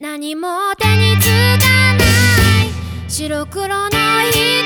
何も手につかない。白黒の日